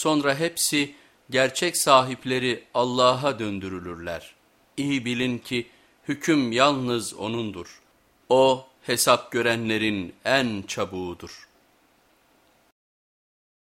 Sonra hepsi gerçek sahipleri Allah'a döndürülürler. İyi bilin ki hüküm yalnız O'nundur. O hesap görenlerin en çabuğudur.